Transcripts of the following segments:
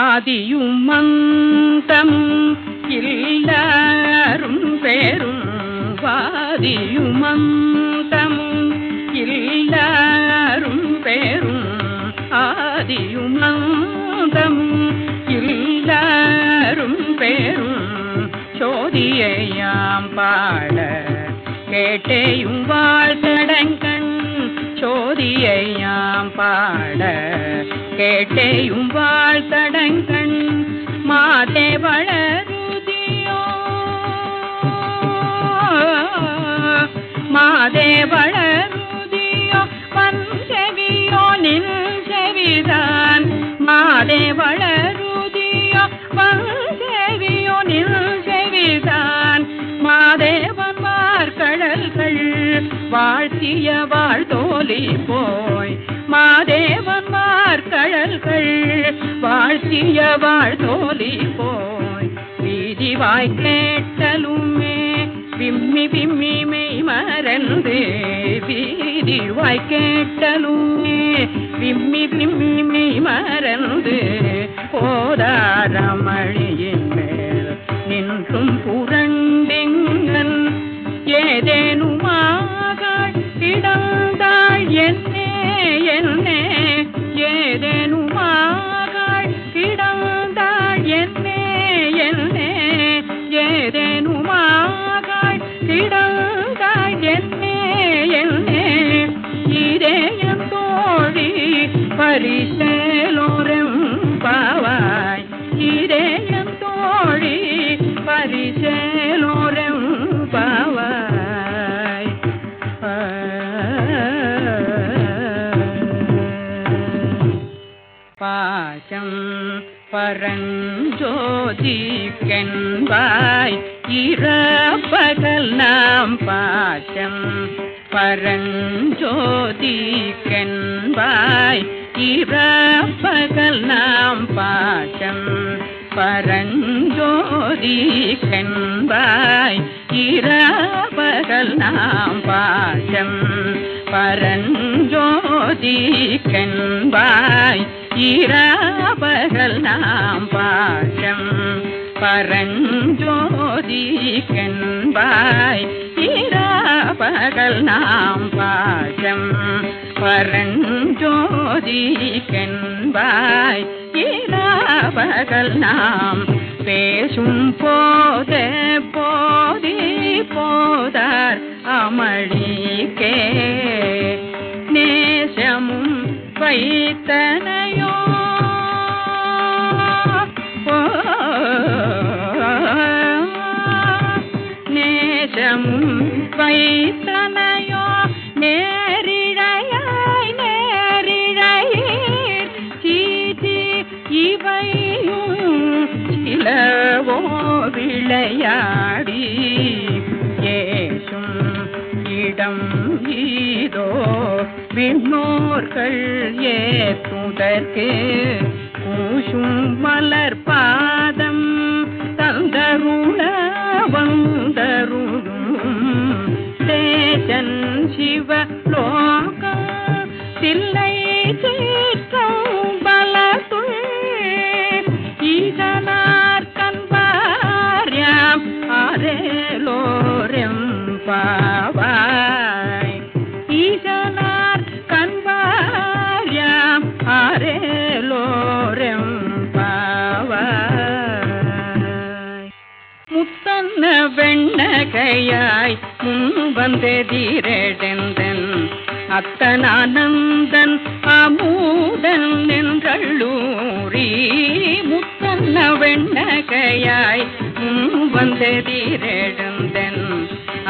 ஆதியும் மந்தம் இல்லாரும் பேரும் வாதியும் மந்தம் இல்லாரும் பேரும் ஆதியும் மந்தம் இல்லாரும் பேரும் சோதியையாம் பாட கேட்டேயும் வாழ்த்தடங்கண் சோதியையாம் பாட கேட்டேயும் வாழ்த்தடங்கண் மாதே வளருதியோ. மாதே வளருதியோ பஞ்சவியோ நின் செவிதான் மாதே வளருதியோ பஞ்சவியோ நின் செவிதான் மாதேவன் மார்கடல்கள் வாழ்த்திய வாழ்தோலி போய் மாதேவன் மார்கழல்கள் வாழ்த்திய வாழ்தோலி போய் வீதி வாய் கேட்டலுமே. விம்மி விம்மி மெய் மறந்து வீதி வாய் கேட்டலுமே. விம்மி விம்மி மெய் மறந்து போதாரமழியின் மேல் நின்றும் புரண்டெங்கன் ஏதேனுமாக இடந்தாள் என்ன என்னே ஏதேனுமாக கிடந்தாள் என்னே என்னே ஏதேனுமாக கிடந்தாள் தோழி பரஞ்சோதிக்கென்பாய் இரப்பகல் நாம் பாசம் பரஞ்சோதிக்கென்பாய். இரப்பகல் நாம் பாசம் பரஞ்சோதிக்கென்பாய். இரப்பகல் நாம் பாசம் பரஞ்சோதிக்கென்பாய். இரப்பகல் நாம் பாசம் பரஞ்சோதி கண்பாய் பரஞ்சோதிக்கென்பாய் பகல் நாம் பாசம். பரஞ்சோதி கண்பாய் பரஞ்சோதிக்கென்பாய் பகல் நாம் பேசும் போதே போதி போதார் அமளிக்கே. நேசமும் வைத்தன விண்ணோர்கள் ஏற்றுதற்கு பூசும் மலர் வெண்ணகையாய் முன் வந்தெதிரெடெந்தன் அத்தனானந்தன் அமூடன் நின்றள்ளூரி முத்தன்ன வெண்ணகையாய் முன் வந்தெதிரெடெந்தன்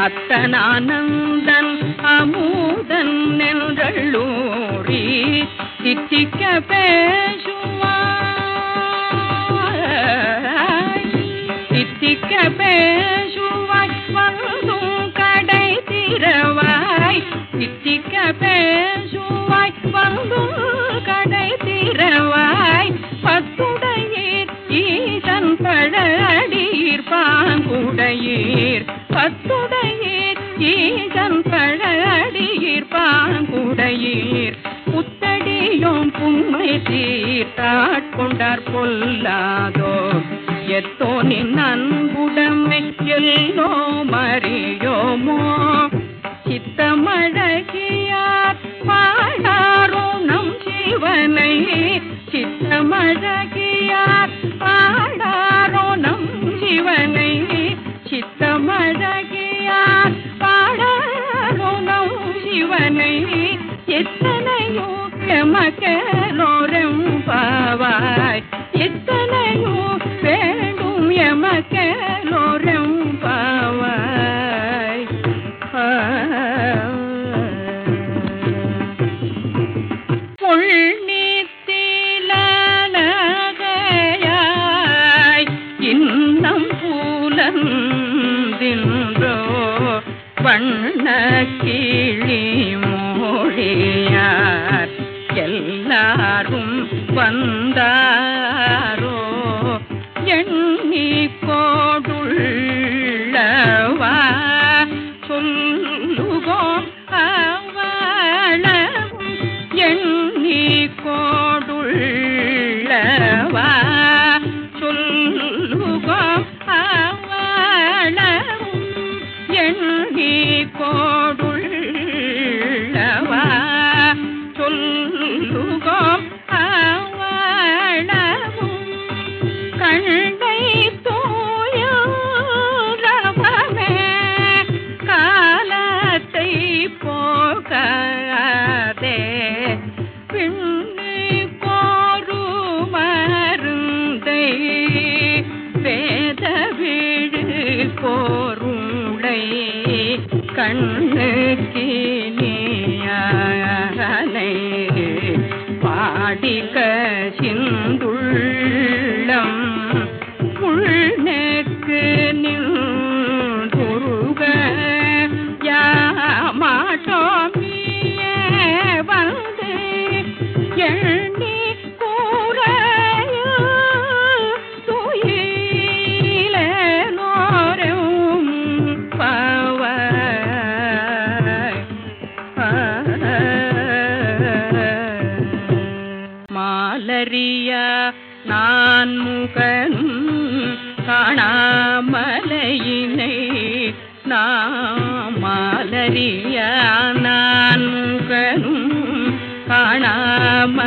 அத்தனானந்தன் அமூதன் நின்றள்ளூரி தித்திக்க பேசுவாய் பேசுவாய் வந்தும் கடை திறவாய் பத்துடையீர் ஈசன் பழடியீர் பாங்குடையீர். பத்துடையீர் ஈசன் பழடியீர் பாங்குடையீர். புத்தடியும் பும்மை சீர்த்தாட்கொண்டார் பொல்லாதோ? எத்தோ நின் அன்புடமை எல்லோ மறியோமோ காணாமலையிலே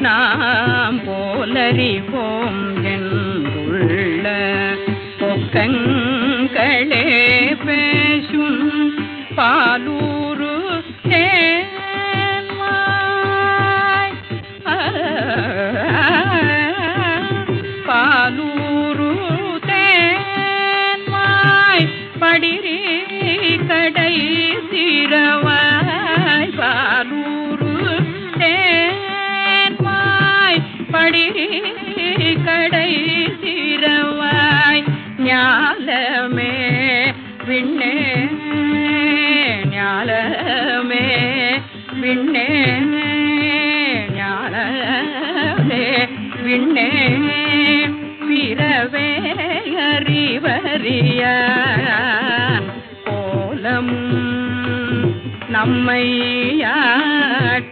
நாம் போலறிவோம் என்றுள்ள பொக்கங்களே பேசும் பாலூ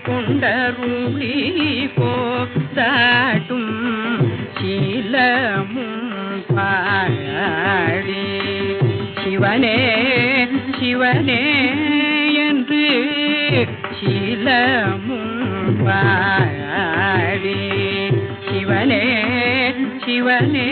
அம்மையாட்குண்டருளி போதாட்டும் சீலமும் பாழி சிவனே சிவனே என்று சீலமும் பாழி சிவனே சிவனே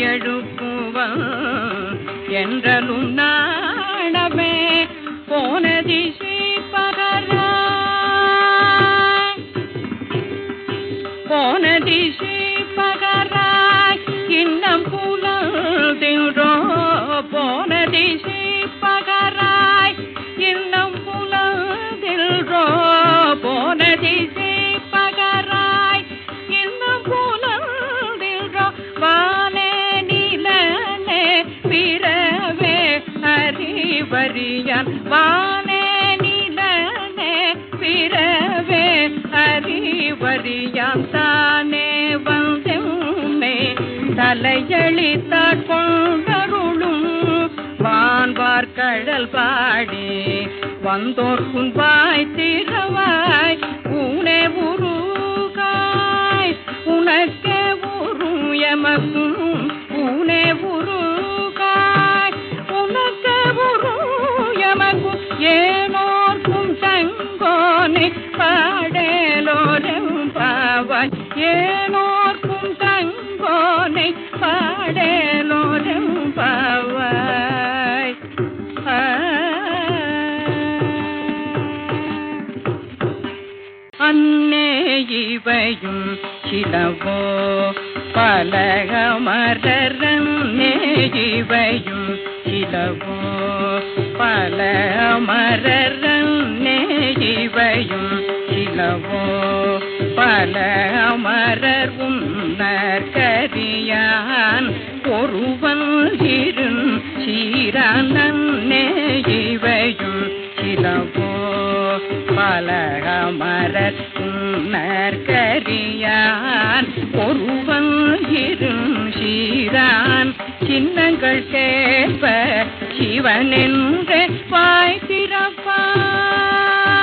எழுப்புவன் என்றலும் நான் தலையளித்தாற் கொண்டருளும் வான்பார் கடல் பாடி வந்தோர் குன்பாய் திறவாய் உனே உருகாய் உனக்கே உரு எமக்கும் உனே உருகாய் உனக்கே உரு எமக்கும் ஏ பலகமரன்னே இவையும் சிலவோ பலமரன்னே இவையும் இளவோ பல அமரர் உன்னர் கரியான் ஒருவன் இருந் சீரானே இவையும் இளவோ பல அமரர் சீரான் சின்னங்கள் சேர்ப்ப சிவன் என்று வாய் திறப்பான்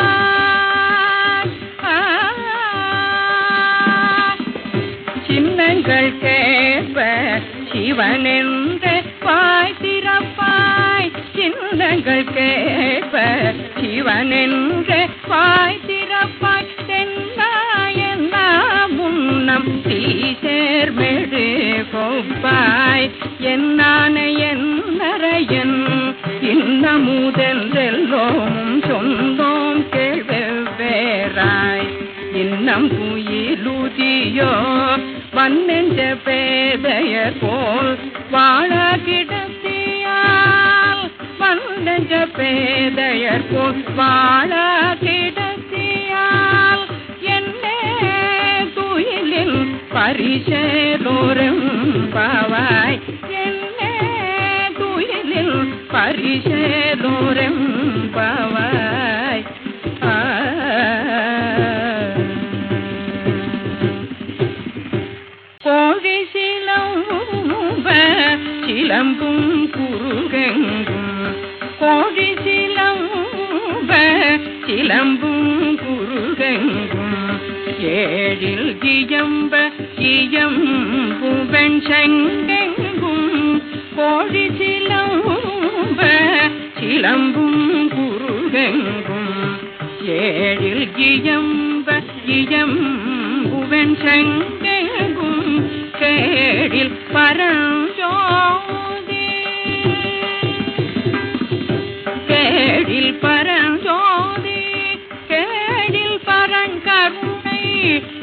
சின்னங்கள் கேட்ப சிவன் என்று வாய் திறப்பாய் சின்னங்கள் கேட்ப சிவன் என்று வாய் முன்னம் தீசேர்மெடு கொப்பாய். என்னான என்னரையன் இன்னமுதென்றெல்லோமும் சொந்தோம் கேள்வெவ்வேறாய். இன்னம் குயிலூதியோ வன்னெஞ்ச பேதைய போல் வாழ கிடத்தியால் வன்னெஞ்ச பேதையர் போல் வாழ பரிசேலோரும் பாவாய் என்னே துயிலில் பரிசேலோரும் பாவாய் ஏழில் கியம்ப கியம்புவன் சங்கெங்கும் கேடில் பரஞ்சோதி கேடில் பரஞ்சோதி கேடில் பரங்கருணை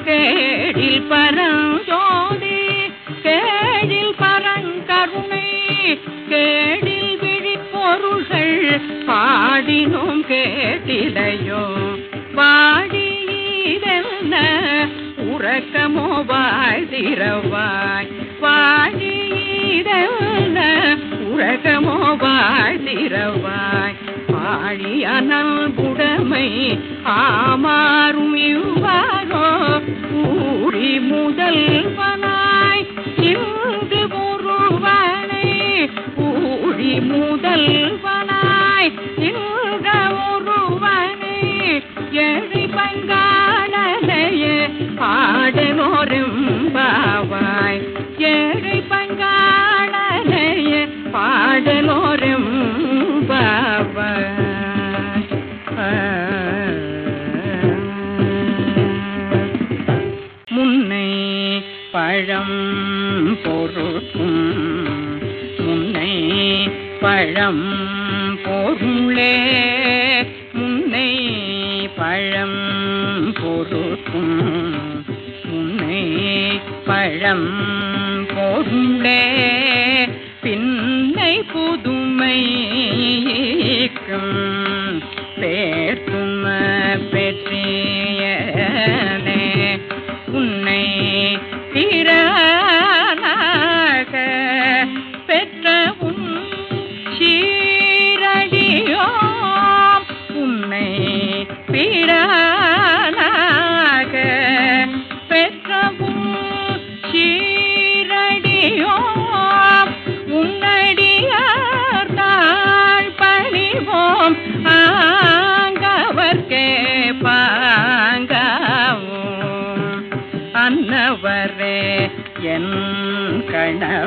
கேடில் பரஞ்சோதி கேடில் பரங்கருணை கேடில் விழிப்பொருள்கள் பாடினோம் கேட்டிலையோ உறக்கமோ வாழ்த்திரவாய் வாழியிலென்ன உறக்கமோ வாழ்த்திரவாய் ஆழியனல் புடமை ஆமாறும் இவ்வாறோ ஊழி முதல்வனாய். இன்று ஒருவனை ஊழி முதல் பழம்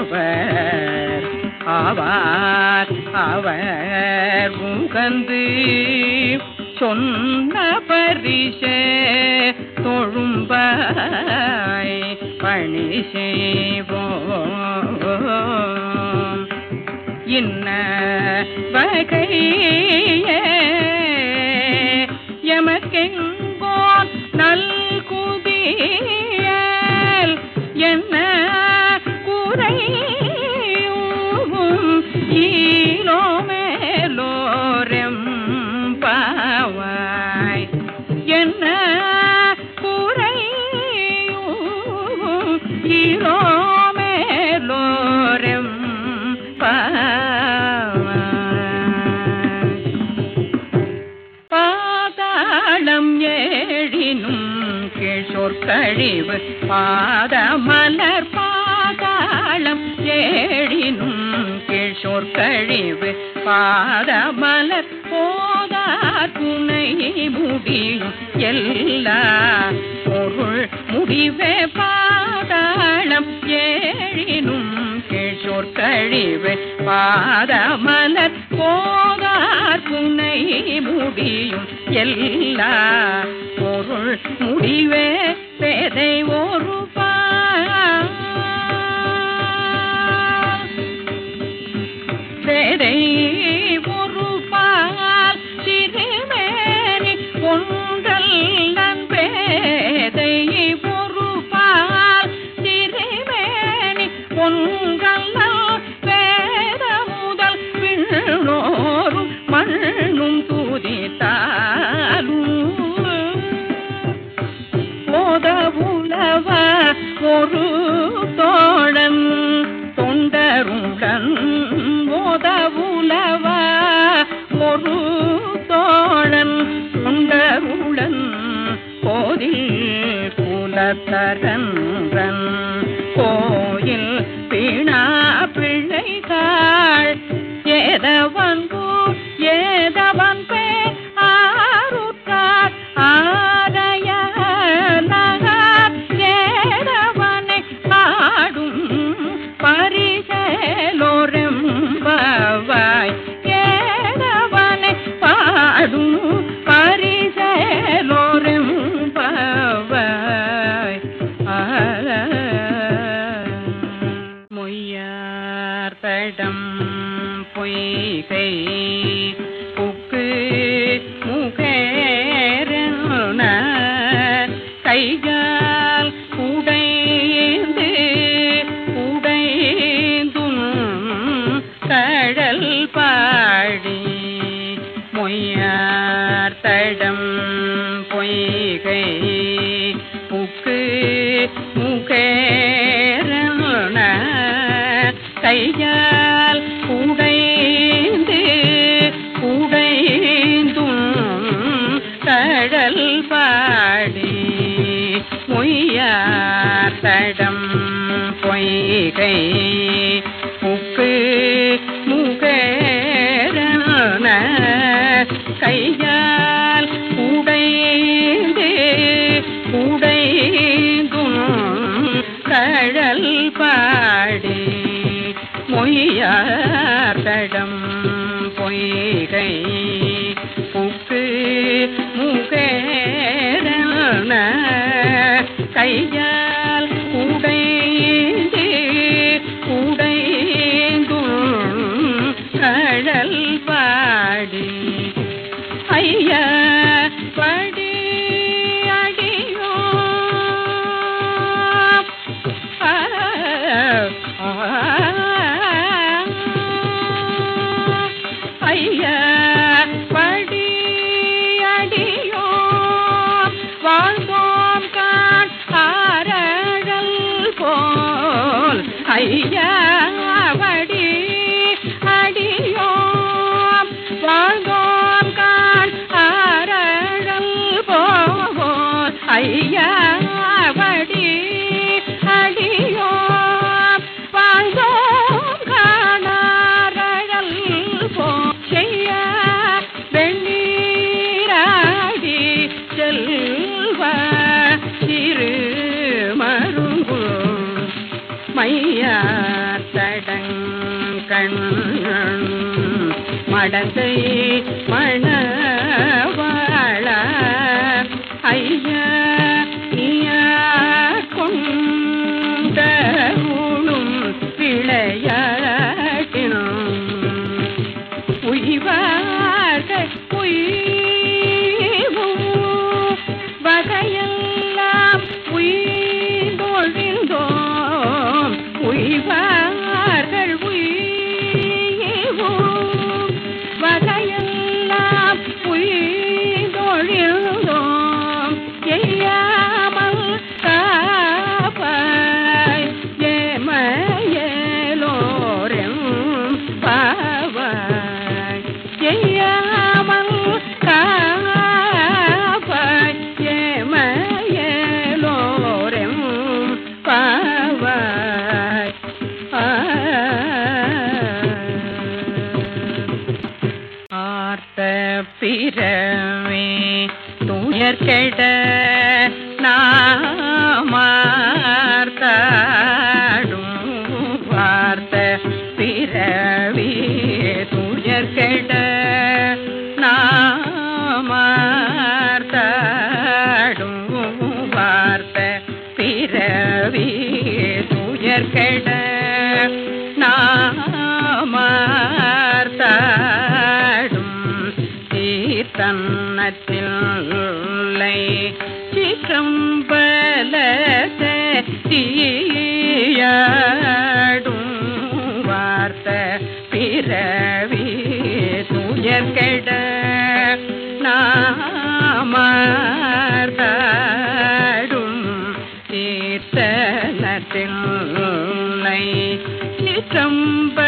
அவர் ஆவார் அவர் உகந்து சொன்ன பரிசே தொழும்பாய் பணி செய்வோம் இன்ன வகை சொற்கழிவு பாதமலர் பாதாளம் ஏடினும் கீழ் சொற்கழிவு பாதமலர் போதா துணை முடியும் எல்லா பொருள் முடிவே பாதாளம் ஏழினும் கீழ் சொற்கழிவு பாதமலர் போதா துணை முடியும் எல்லா முடிவே பேதை ஓ ella மடத்தை மணவாழ ஐயா கொண்டூழும் விளையாட்டினும் உய்வாக உய்வும் வகையெல்லாம் உயிர்ந்தோழ்ந்தோம் உய்வாக Okay. நிசம்பலத்தை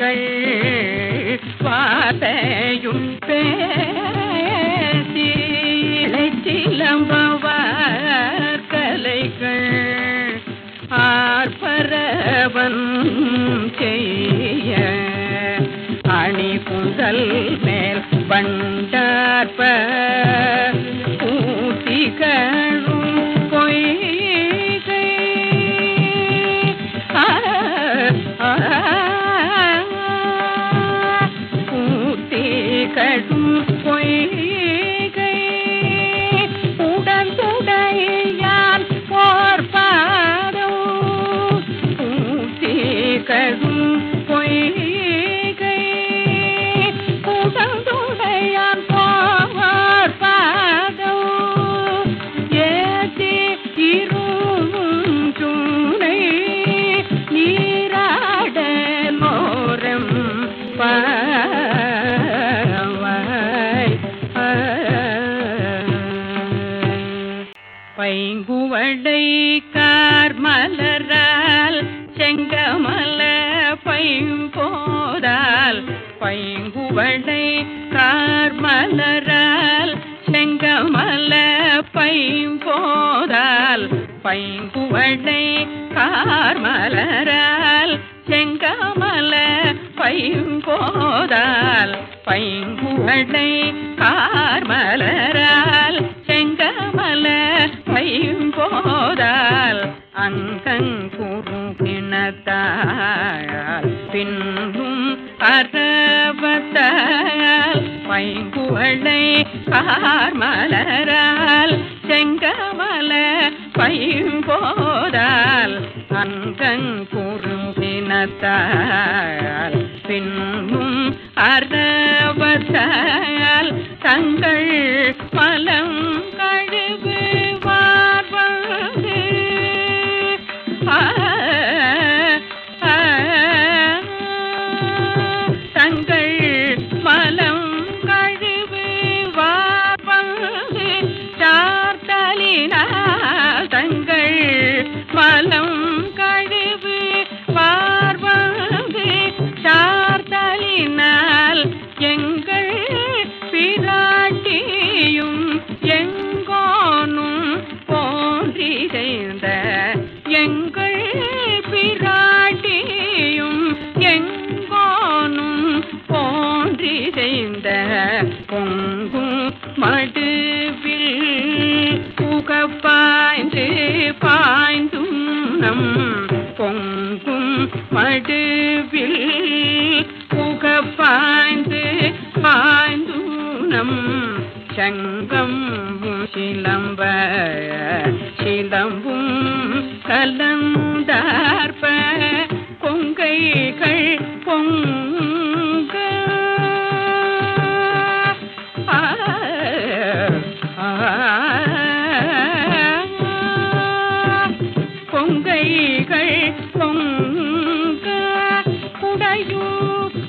சொற்கள் வாதையும் பேசீழை சிலம்பவர் கலைகள் ஆர்பரவன் செய்ய அணி புதல் மேல் பண்டார்ப பைம்போதால் பைங்குடை கார்மலரால் செங்கமல பைம்போதால் அங்கங்குறுகிணத்தால் பின்னும் அறவத்தால் பைங்குடை கார்மலரால் செங்கமல பைம்போதால் அங்கங்குறுகிணத்தால் பின்னும் அறவத்தால் தங்கள் மலம்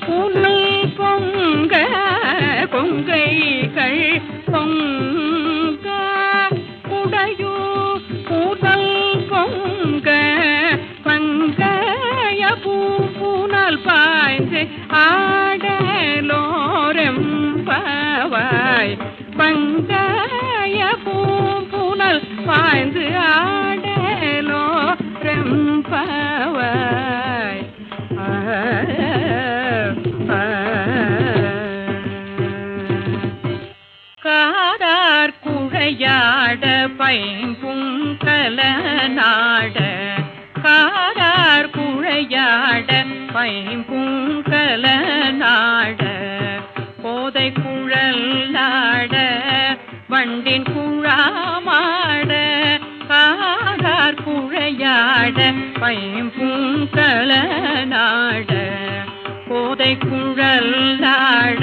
உடையூர் பொங்க கொங்கைகள் பொங்க. உடையூர் உடல் பொங்க பங்கைய பூனால் பாய்ந்து ஆடலோரம் பாவாய் பங்காய பூப்புனல் பாய்ந்து ஆடலோரம் ரெம்பாவாய் குழையாட நாட போதை குழல் நாட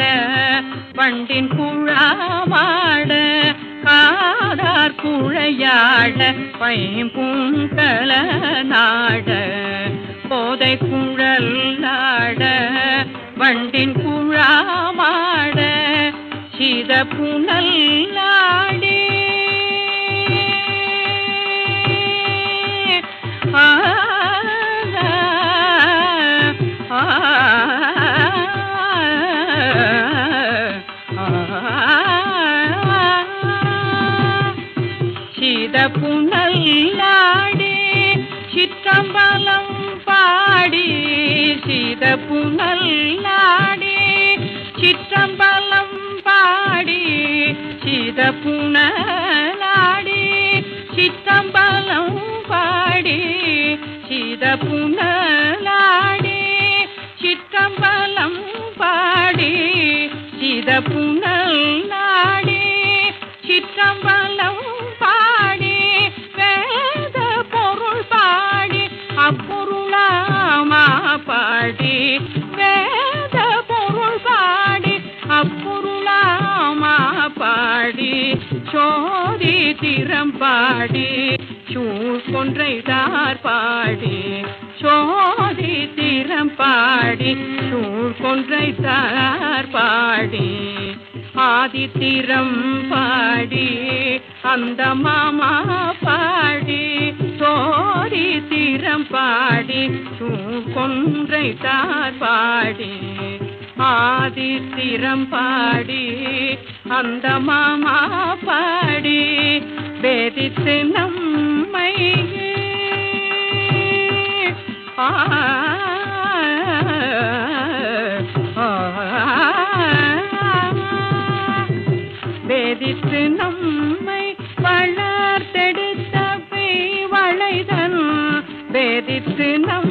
வண்டின் குழாமாட காதார் குழையாட பைம்பூங்கல நாட போதை குழல் நாட வண்டின் குழாமாட சித புனல் நாடே. ஆ சிற்றம்பலம் பாடி சீத புனல் நாடி சிற்றம்பலம் பாடி சீத புனலாடி சிற்றம்பலம் பாடி சீத புனல் பாடி வேத பொருள் பாடி அப்பொருளாமா பாடி சோதி திறம் பாடி சூழ் கொன்றைதார் பாடி சோதி திறம் பாடி சூழ் கொன்றைதார் பாடி ஆதித்திரம் பாடி அந்த மாமா பாடி ஓரி திறம் பாடி கொன்றை தார் பாடி ஆதி திறம் பாடி அந்த மாமா பாடி வேதித்து நம்மை ஆ வேதித்து நம்மை देना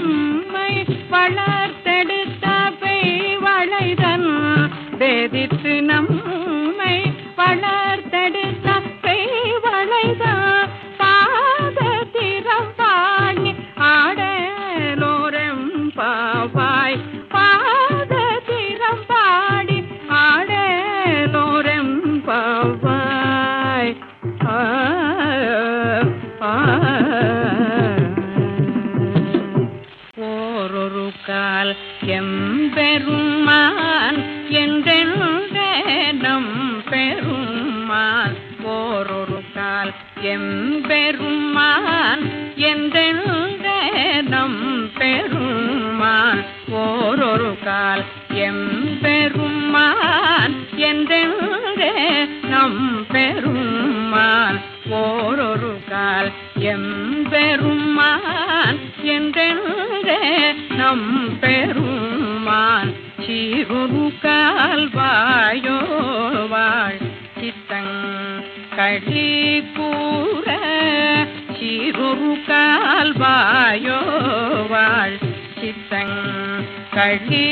அழகி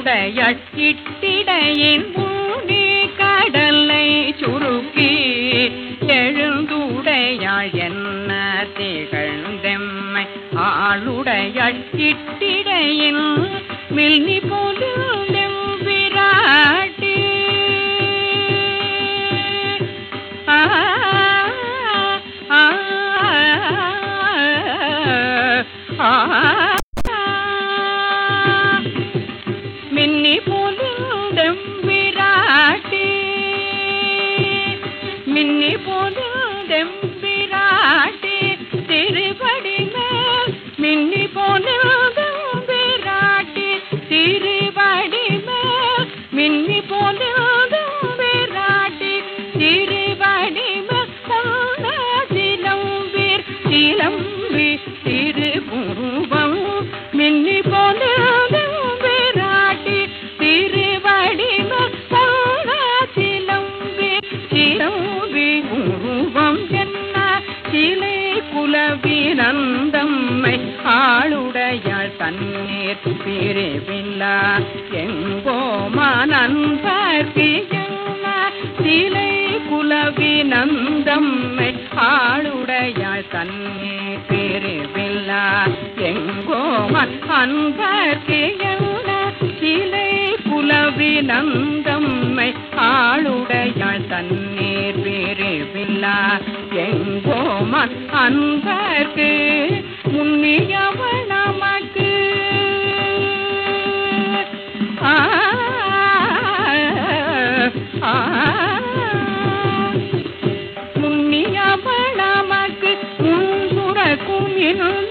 உடைய இட்டிடையின் பூமி கடலை சுருக்கி எழுந்துடையாள் என்ன திகழ்ந்தெம்மை? ஆளுடைய இட்டிடையின் மில்னி போல் அன்பர்க்கு என்ன சிலை குலவினந்தம்மை ஆளுடையாள் தண்ணீர் பிரிவில்லா எங்கோமன் அன்பர்க்கு முன்னியவள் நமக்கு ஆ ஆ முன்னியவள் நமக்கு முன்புறக்கும் இருந்தருள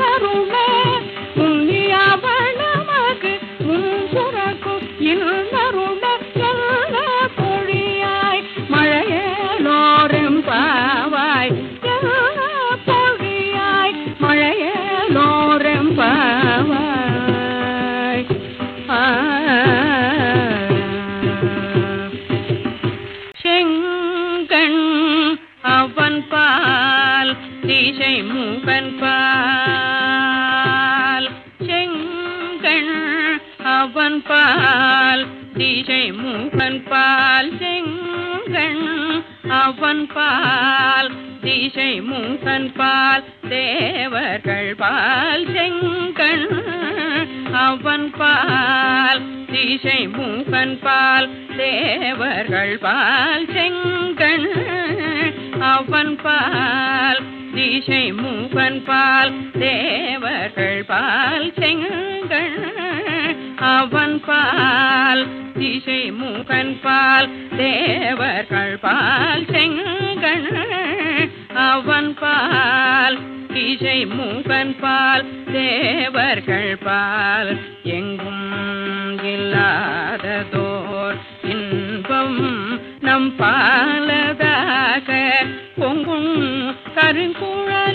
பால் செங்கண் அவன் பால் திசை மூகன் பால் தேவர்கள் பால் செங்கண் அவன் பால் திசை மூகன் பால் தேவர்கள் பால் செங்கண் அவன் பால் திசை மூகன் பால் தேவர் பால் இசை மூகன் பால் தேவர்கள் பால். எங்கும் இல்லாததோர் இன்பம் நம் பாலதாக பொங்கும் கருங்குழல்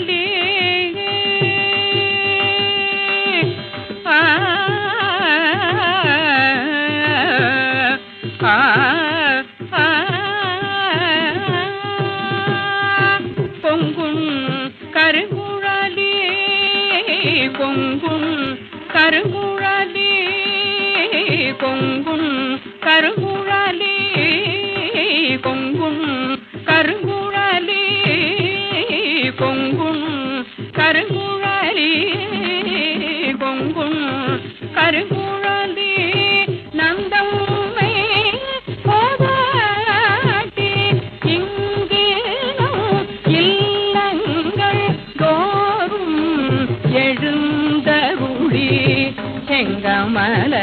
கருங்குழலே பொங்கும் கருங்குழலே நந்தம்மை போதாட்டி இங்கேனும் இல்லங்கள் தோறும் எழுந்தருளி செங்கமல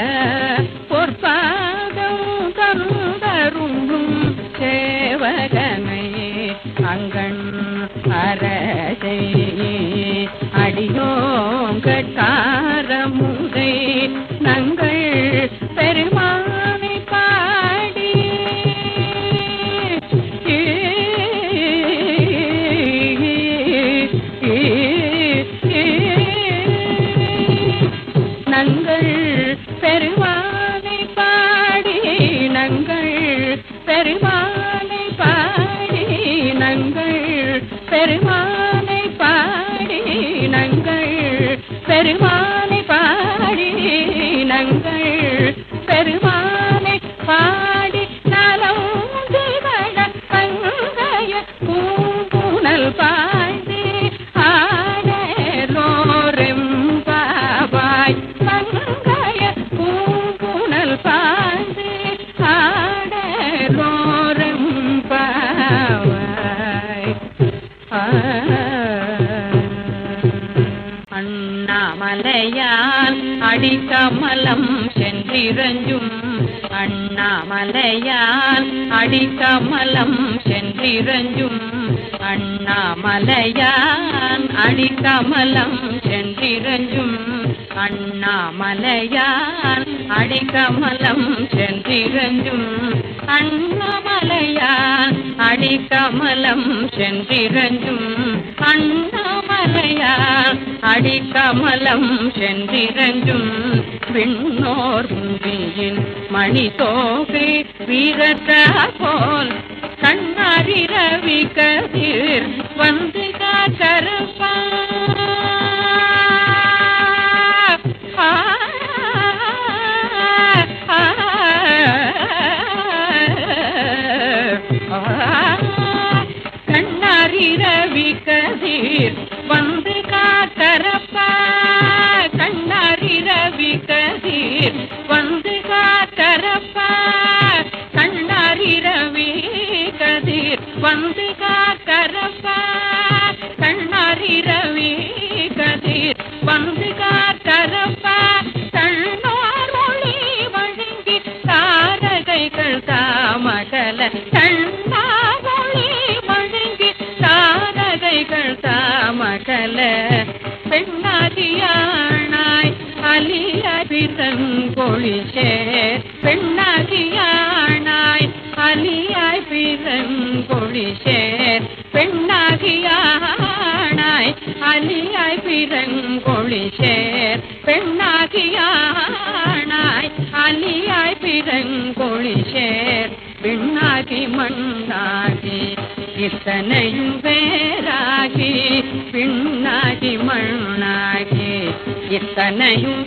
பொற்பாதம் தந்தருளும் சேவகனை அங்கண் அரசை रे അണ്ണമലയാ അടിക്കമലം ചെന്തിരഞ്ചും അണ്ണമലയാ അടിക്കമലം ചെന്തിരഞ്ചും പിന്നോർ മണി മണിതോകെ വീരത്ത vivir. ஆலியாய் பிறங்கொழிசேர் பெண்ணாகியானாய் ஆலியாய் பிறங்கொழிசேர் பெண்ணாகி மண்ணாகி இத்தனையும் பேராகி. பின்னாகி மண்ணாகி இத்தனையும்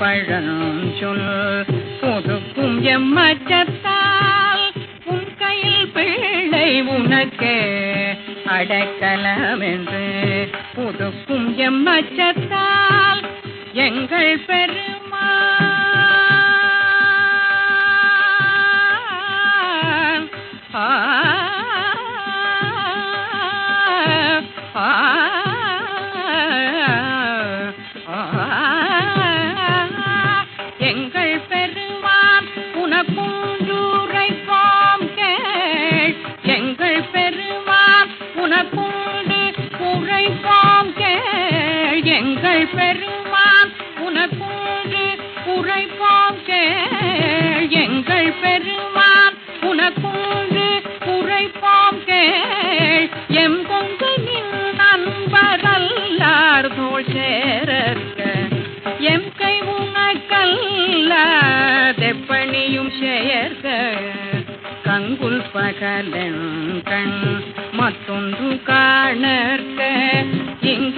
பழம் சொல். புதுக்கும் எம்மச்சத்தால் உன் கையில் பிள்ளை உனக்கே அடைக்கலம் என்று புதுக்கும் எம்மச்சத்தால் புகழ் பெருமான் உனக்குன்று உரைப்போம் கேள். எங்கள் பெருமான் உனக்குன்று உரைப்போம் கேள். எம் பொங்கலின் நண்பரல்லார் தோல் சேரர்க எம் கை உனக்கல்லதெப்பணியும் செயற்க கங்குல் பகலன் கண் மத்தொன்று காணர்க்க இங்க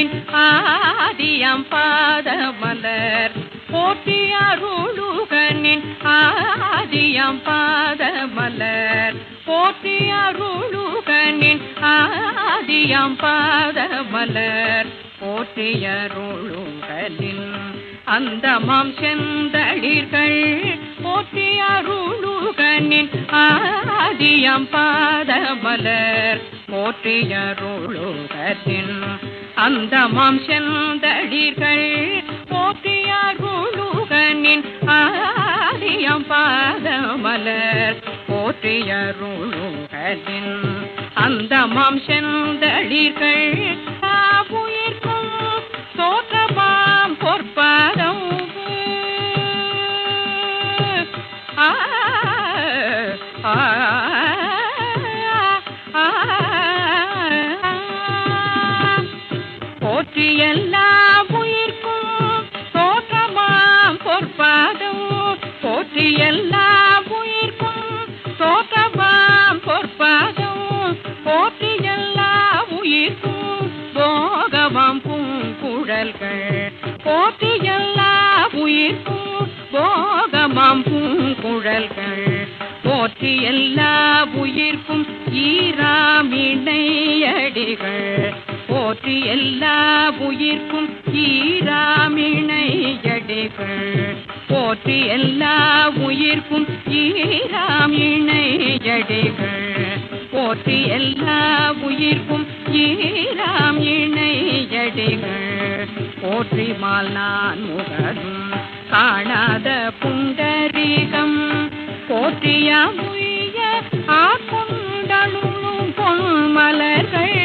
போட்டியாருளுகனின் ஆதியம் பாதமலர். போட்டியாருளுகனின் ஆதியம் பாதமலர். போட்டியாருளுகனின் ஆதியம் பாதமலர். போற்றியருளுகனின் அந்தமாம் செந்தளிர்கள். போற்றியருளுகனின் ஆதியம் பாதமலர். போற்றியருளுகனின் அந்தமாம் செந்தளிர்கள் போற்றியருளுகனின் ஆதியம் பாதமலர். போற்றியருளுகனின் அந்தமாம் செந்தளிர்கள் உயிர்க்கும் எல்லா உயிர்க்கும் தோற்றமாம் பொற்பாதம். போற்றி எல்லா உயிர்க்கும் தோற்றமாம் பொற்பாதம். போற்றி எல்லா உயிர்க்கும் போகமாம் பூங்குழல்கள். போற்றி எல்லா உயிர்க்கும் போகமாம் பூங்குழல்கள். போற்றி எல்லா உயிர்க்கும் ஈராமிணையடிகள் போற்றி எல்லா உயிர்க்கும் ஈராமிணையடிகள். போற்றி எல்லா உயிர்க்கும் ஈராமிணையடிகள். போற்றி எல்லா உயிர்க்கும் ஈராம் இணையடிகள் போற்றி மால் நான் முகரும் காணாத புண்டரீகம். போற்றிய முய்ய ஆட்கொண்டழும் பொன்மலர்கள்.